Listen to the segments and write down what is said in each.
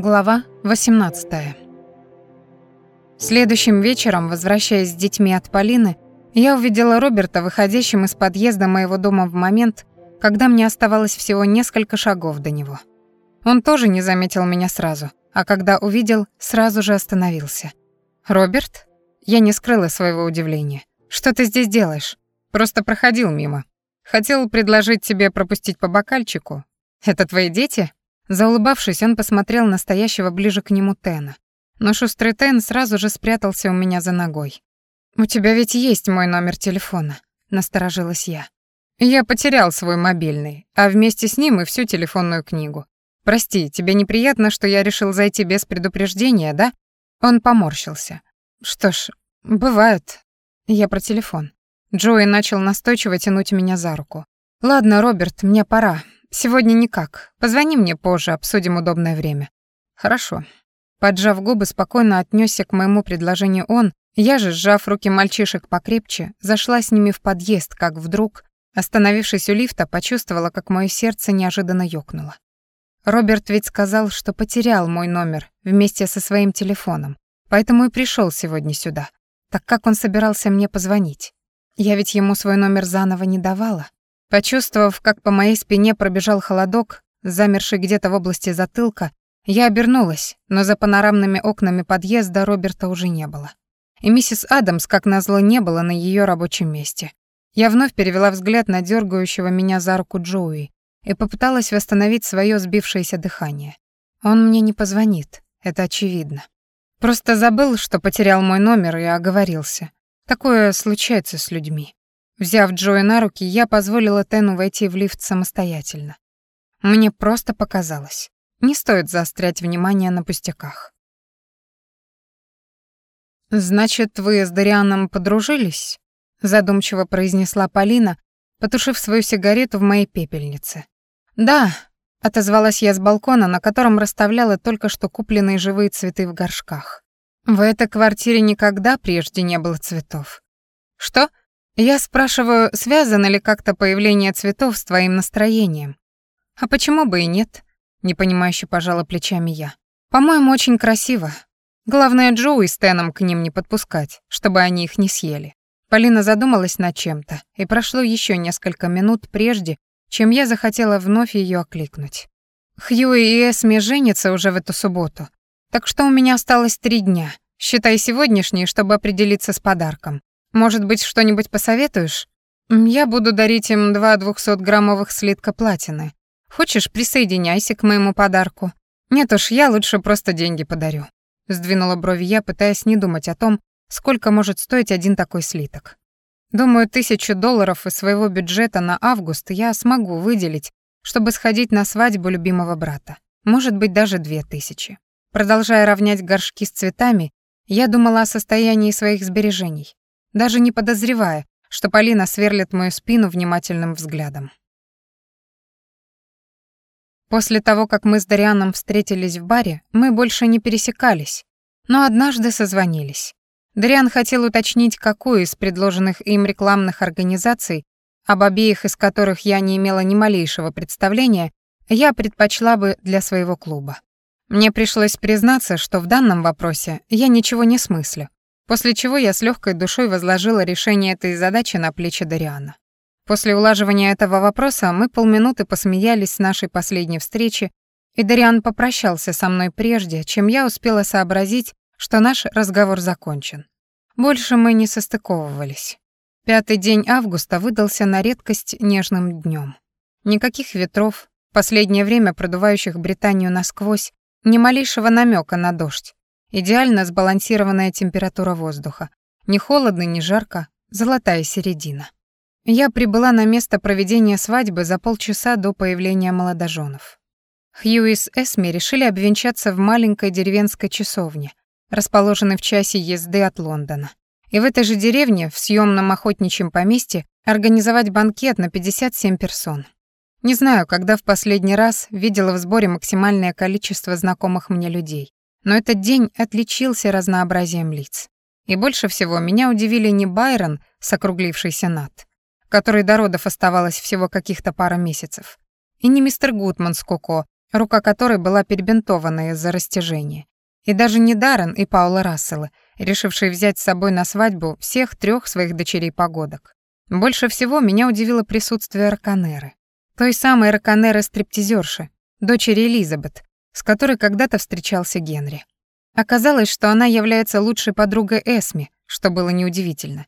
Глава 18. Следующим вечером, возвращаясь с детьми от Полины, я увидела Роберта выходящим из подъезда моего дома в момент, когда мне оставалось всего несколько шагов до него. Он тоже не заметил меня сразу, а когда увидел, сразу же остановился. «Роберт?» Я не скрыла своего удивления. «Что ты здесь делаешь?» «Просто проходил мимо. Хотел предложить тебе пропустить по бокальчику. Это твои дети?» Заулыбавшись, он посмотрел на стоящего ближе к нему Тена. Но шустрый Тен сразу же спрятался у меня за ногой. «У тебя ведь есть мой номер телефона», — насторожилась я. «Я потерял свой мобильный, а вместе с ним и всю телефонную книгу. Прости, тебе неприятно, что я решил зайти без предупреждения, да?» Он поморщился. «Что ж, бывает. Я про телефон». Джои начал настойчиво тянуть меня за руку. «Ладно, Роберт, мне пора. Сегодня никак. Позвони мне позже, обсудим удобное время. Хорошо. Поджав губы, спокойно отнесся к моему предложению он, я же, сжав руки мальчишек покрепче, зашла с ними в подъезд, как вдруг, остановившись у лифта, почувствовала, как мое сердце неожиданно ёкнуло. Роберт ведь сказал, что потерял мой номер вместе со своим телефоном, поэтому и пришел сегодня сюда. Так как он собирался мне позвонить? Я ведь ему свой номер заново не давала. Почувствовав, как по моей спине пробежал холодок, замерший где-то в области затылка, я обернулась, но за панорамными окнами подъезда Роберта уже не было. И миссис Адамс, как назло, не было на ее рабочем месте. Я вновь перевела взгляд на дергающего меня за руку Джоуи и попыталась восстановить свое сбившееся дыхание. Он мне не позвонит, это очевидно. Просто забыл, что потерял мой номер и оговорился. Такое случается с людьми. Взяв Джоя на руки, я позволила Тену войти в лифт самостоятельно. Мне просто показалось. Не стоит заострять внимание на пустяках. «Значит, вы с Дарианом подружились?» задумчиво произнесла Полина, потушив свою сигарету в моей пепельнице. «Да», — отозвалась я с балкона, на котором расставляла только что купленные живые цветы в горшках. «В этой квартире никогда прежде не было цветов». «Что?» Я спрашиваю, связано ли как-то появление цветов с твоим настроением? А почему бы и нет? Непонимающе пожала плечами я. По-моему, очень красиво. Главное, Джоу и Стэном к ним не подпускать, чтобы они их не съели. Полина задумалась над чем-то, и прошло еще несколько минут прежде, чем я захотела вновь ее окликнуть. Хьюи и Эсми женятся уже в эту субботу, так что у меня осталось три дня, считай сегодняшний, чтобы определиться с подарком. Может быть, что-нибудь посоветуешь? Я буду дарить им два двухсотграммовых слитка платины. Хочешь, присоединяйся к моему подарку? Нет уж, я лучше просто деньги подарю. Сдвинула брови я, пытаясь не думать о том, сколько может стоить один такой слиток. Думаю, тысячу долларов из своего бюджета на август я смогу выделить, чтобы сходить на свадьбу любимого брата. Может быть, даже две тысячи. Продолжая равнять горшки с цветами, я думала о состоянии своих сбережений даже не подозревая, что Полина сверлит мою спину внимательным взглядом. После того, как мы с Дарианом встретились в баре, мы больше не пересекались, но однажды созвонились. Дариан хотел уточнить, какую из предложенных им рекламных организаций, об обеих из которых я не имела ни малейшего представления, я предпочла бы для своего клуба. Мне пришлось признаться, что в данном вопросе я ничего не смыслю, После чего я с легкой душой возложила решение этой задачи на плечи Дариана. После улаживания этого вопроса мы полминуты посмеялись с нашей последней встречи, и Дариан попрощался со мной прежде, чем я успела сообразить, что наш разговор закончен. Больше мы не состыковывались. Пятый день августа выдался на редкость нежным днем. Никаких ветров, последнее время продувающих Британию насквозь, ни малейшего намека на дождь, Идеально сбалансированная температура воздуха. Ни холодно, ни жарко, золотая середина. Я прибыла на место проведения свадьбы за полчаса до появления молодоженов. Хьюи с Эсми решили обвенчаться в маленькой деревенской часовне, расположенной в часе езды от Лондона. И в этой же деревне, в съемном охотничьем поместье, организовать банкет на 57 персон. Не знаю, когда в последний раз видела в сборе максимальное количество знакомых мне людей. Но этот день отличился разнообразием лиц. И больше всего меня удивили не Байрон с округлившейся над, который до родов оставалось всего каких-то пара месяцев, и не мистер Гудман с Коко, рука которой была перебинтована из-за растяжения. И даже не Даррен и Паула Расселы, решившие взять с собой на свадьбу всех трех своих дочерей-погодок. Больше всего меня удивило присутствие Раканеры. Той самой Раканеры-стриптизерши, дочери Элизабет, с которой когда-то встречался Генри. Оказалось, что она является лучшей подругой Эсми, что было неудивительно.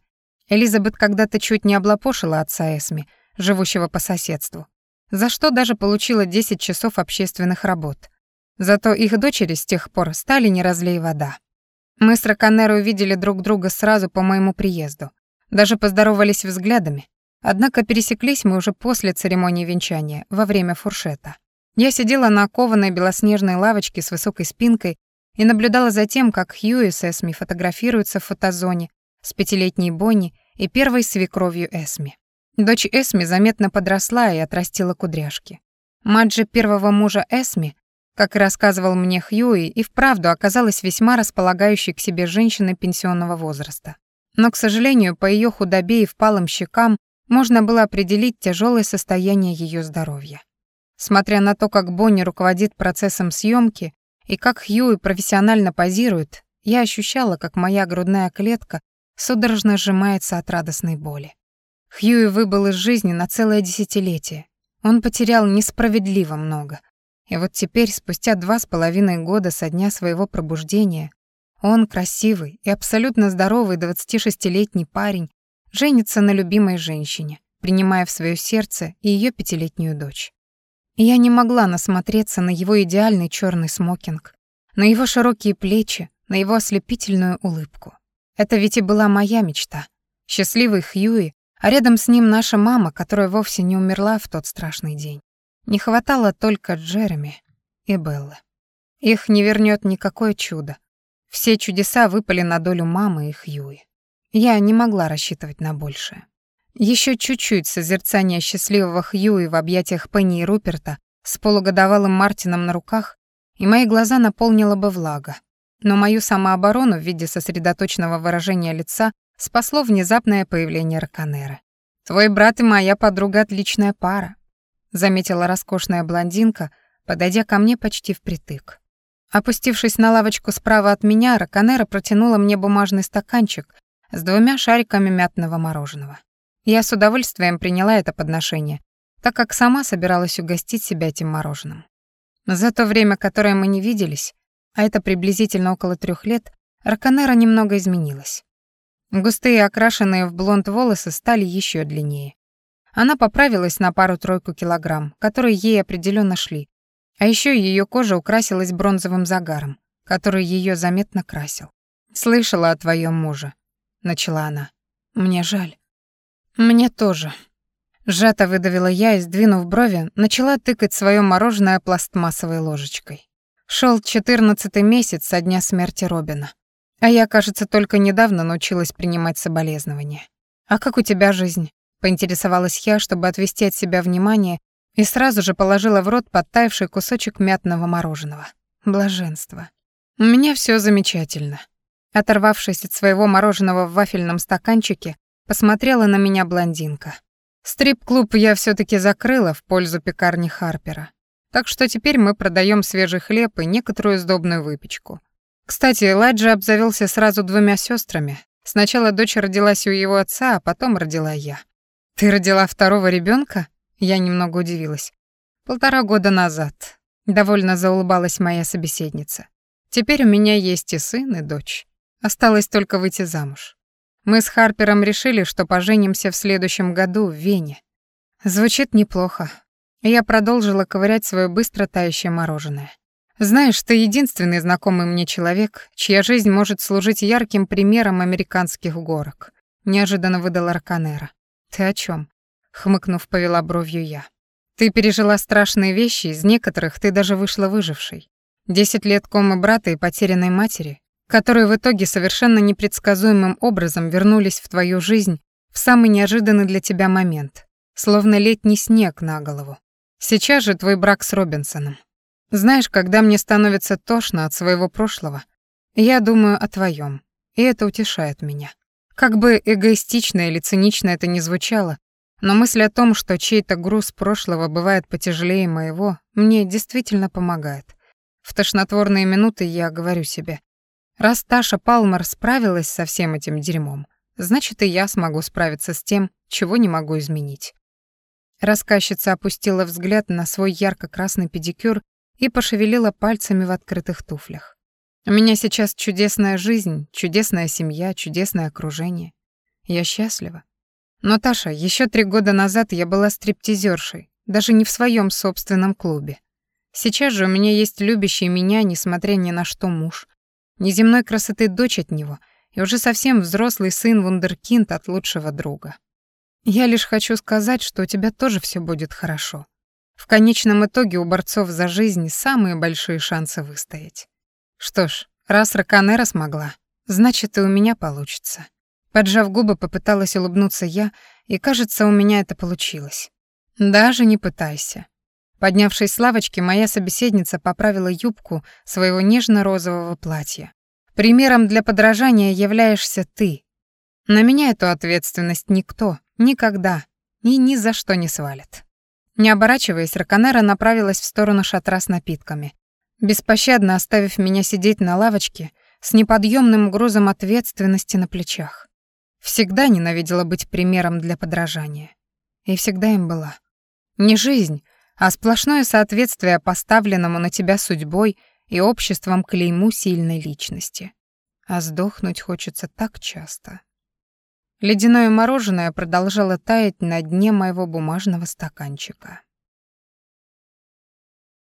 Элизабет когда-то чуть не облапошила отца Эсми, живущего по соседству, за что даже получила 10 часов общественных работ. Зато их дочери с тех пор стали не разлей вода. Мы с Раканерой увидели друг друга сразу по моему приезду. Даже поздоровались взглядами. Однако пересеклись мы уже после церемонии венчания, во время фуршета. Я сидела на окованной белоснежной лавочке с высокой спинкой и наблюдала за тем, как Хью и Эсми фотографируются в фотозоне с пятилетней Бонни и первой свекровью Эсми. Дочь Эсми заметно подросла и отрастила кудряшки. Мать же первого мужа Эсми, как и рассказывал мне Хьюи, и вправду оказалась весьма располагающей к себе женщиной пенсионного возраста. Но, к сожалению, по ее худобе и впалым щекам можно было определить тяжелое состояние ее здоровья. Смотря на то, как Бонни руководит процессом съемки и как Хьюи профессионально позирует, я ощущала, как моя грудная клетка судорожно сжимается от радостной боли. Хьюи выбыл из жизни на целое десятилетие. Он потерял несправедливо много. И вот теперь, спустя два с половиной года со дня своего пробуждения, он, красивый и абсолютно здоровый 26-летний парень, женится на любимой женщине, принимая в свое сердце и ее пятилетнюю дочь. Я не могла насмотреться на его идеальный черный смокинг, на его широкие плечи, на его ослепительную улыбку. Это ведь и была моя мечта. Счастливый Хьюи, а рядом с ним наша мама, которая вовсе не умерла в тот страшный день. Не хватало только Джереми и Беллы. Их не вернет никакое чудо. Все чудеса выпали на долю мамы и Хьюи. Я не могла рассчитывать на большее. Еще чуть-чуть созерцания счастливого Хьюи в объятиях Пенни и Руперта с полугодовалым Мартином на руках, и мои глаза наполнила бы влага. Но мою самооборону в виде сосредоточенного выражения лица спасло внезапное появление Раканеры. «Твой брат и моя подруга — отличная пара», — заметила роскошная блондинка, подойдя ко мне почти впритык. Опустившись на лавочку справа от меня, Раканера протянула мне бумажный стаканчик с двумя шариками мятного мороженого. Я с удовольствием приняла это подношение, так как сама собиралась угостить себя этим мороженым. За то время, которое мы не виделись, а это приблизительно около трех лет, Раканера немного изменилась. Густые окрашенные в блонд волосы стали еще длиннее. Она поправилась на пару-тройку килограмм, которые ей определенно шли. А еще ее кожа украсилась бронзовым загаром, который ее заметно красил. «Слышала о твоем муже», — начала она. «Мне жаль». «Мне тоже». Сжато выдавила я и, сдвинув брови, начала тыкать свое мороженое пластмассовой ложечкой. Шел четырнадцатый месяц со дня смерти Робина. А я, кажется, только недавно научилась принимать соболезнования. «А как у тебя жизнь?» — поинтересовалась я, чтобы отвести от себя внимание, и сразу же положила в рот подтаявший кусочек мятного мороженого. Блаженство. «У меня все замечательно». Оторвавшись от своего мороженого в вафельном стаканчике, посмотрела на меня блондинка. Стрип-клуб я все таки закрыла в пользу пекарни Харпера. Так что теперь мы продаем свежий хлеб и некоторую сдобную выпечку. Кстати, Элайджа обзавелся сразу двумя сестрами. Сначала дочь родилась у его отца, а потом родила я. «Ты родила второго ребенка? Я немного удивилась. «Полтора года назад», — довольно заулыбалась моя собеседница. «Теперь у меня есть и сын, и дочь. Осталось только выйти замуж. Мы с Харпером решили, что поженимся в следующем году в Вене. Звучит неплохо. Я продолжила ковырять свое быстро тающее мороженое. Знаешь, ты единственный знакомый мне человек, чья жизнь может служить ярким примером американских горок. Неожиданно выдала Раканера. Ты о чем? хмыкнув, повела бровью я. Ты пережила страшные вещи, из некоторых ты даже вышла выжившей. Десять лет комы брата и потерянной матери, которые в итоге совершенно непредсказуемым образом вернулись в твою жизнь в самый неожиданный для тебя момент, словно летний снег на голову. Сейчас же твой брак с Робинсоном. Знаешь, когда мне становится тошно от своего прошлого, я думаю о твоем, и это утешает меня. Как бы эгоистично или цинично это ни звучало, Но мысль о том, что чей-то груз прошлого бывает потяжелее моего, мне действительно помогает. В тошнотворные минуты я говорю себе, раз Таша Палмер справилась со всем этим дерьмом, значит и я смогу справиться с тем, чего не могу изменить. Рассказчица опустила взгляд на свой ярко-красный педикюр и пошевелила пальцами в открытых туфлях. У меня сейчас чудесная жизнь, чудесная семья, чудесное окружение. Я счастлива. Но, Таша, еще три года назад я была стриптизершей, даже не в своем собственном клубе. Сейчас же у меня есть любящий меня, несмотря ни на что муж, неземной красоты дочь от него и уже совсем взрослый сын вундеркинд от лучшего друга. Я лишь хочу сказать, что у тебя тоже все будет хорошо. В конечном итоге у борцов за жизнь самые большие шансы выстоять. Что ж, раз Раканера смогла, значит и у меня получится. Поджав губы, попыталась улыбнуться я, и, кажется, у меня это получилось. Даже не пытайся. Поднявшись с лавочки, моя собеседница поправила юбку своего нежно-розового платья. Примером для подражания являешься ты. На меня эту ответственность никто, никогда и ни за что не свалит. Не оборачиваясь, Раканера направилась в сторону шатра с напитками, беспощадно оставив меня сидеть на лавочке с неподъемным грузом ответственности на плечах. Всегда ненавидела быть примером для подражания. И всегда им была. Не жизнь, а сплошное соответствие поставленному на тебя судьбой и обществом клейму сильной личности. А сдохнуть хочется так часто. Ледяное мороженое продолжало таять на дне моего бумажного стаканчика.